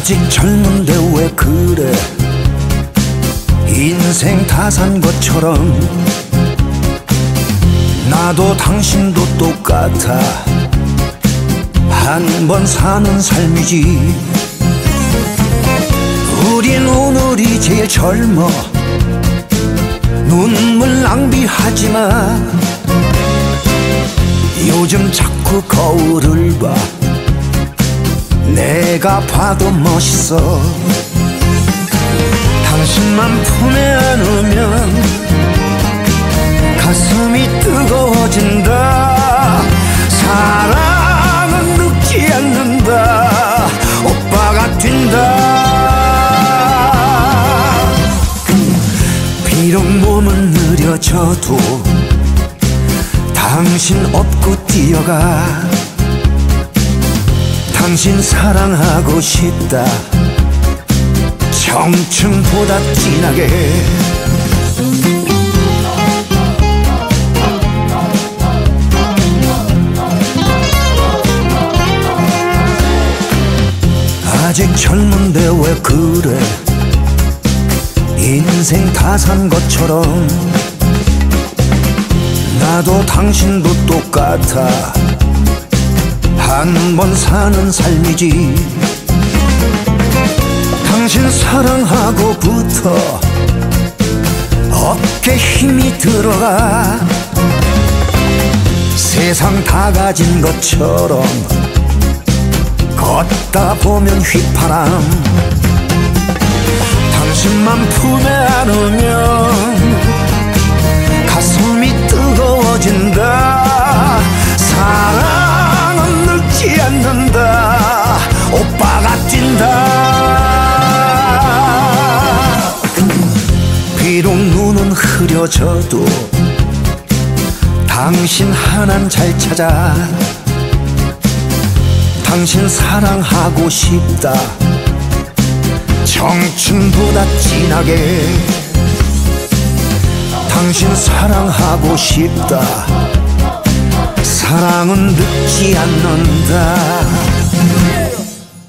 아직 젊은데 왜 그래? 인생 다 산 것처럼. 나도 당신도 똑같아. 한 번 사는 삶이지. 우린 오늘이 제일 젊어. 눈물 낭비하지마. 요즘 자꾸 거울을 봐 내가 봐도 멋있어. 당신만 품에 안으면 가슴이 뜨거워진다. 사랑은 늙지 않는다. 오빠가 뛴다. 비록 몸은 느려져도 당신 업고 뛰어가 당신 사랑하고 싶다. 청춘보다 진하게. 아직 젊은데 왜 그래? 인생 다 산 것처럼. 나도 당신도 똑같아 한 번 사는 삶이지. 당신 사랑하고부터 어깨 힘이 들어가 세상 다 가진 것처럼 걷다 보면 휘파람. 당신만 품에 안으면 흐려져도 당신 하나는 잘 찾아. 당신 사랑하고 싶다. 청춘보다 진하게. 당신 사랑하고 싶다. 사랑은 늙지 않는다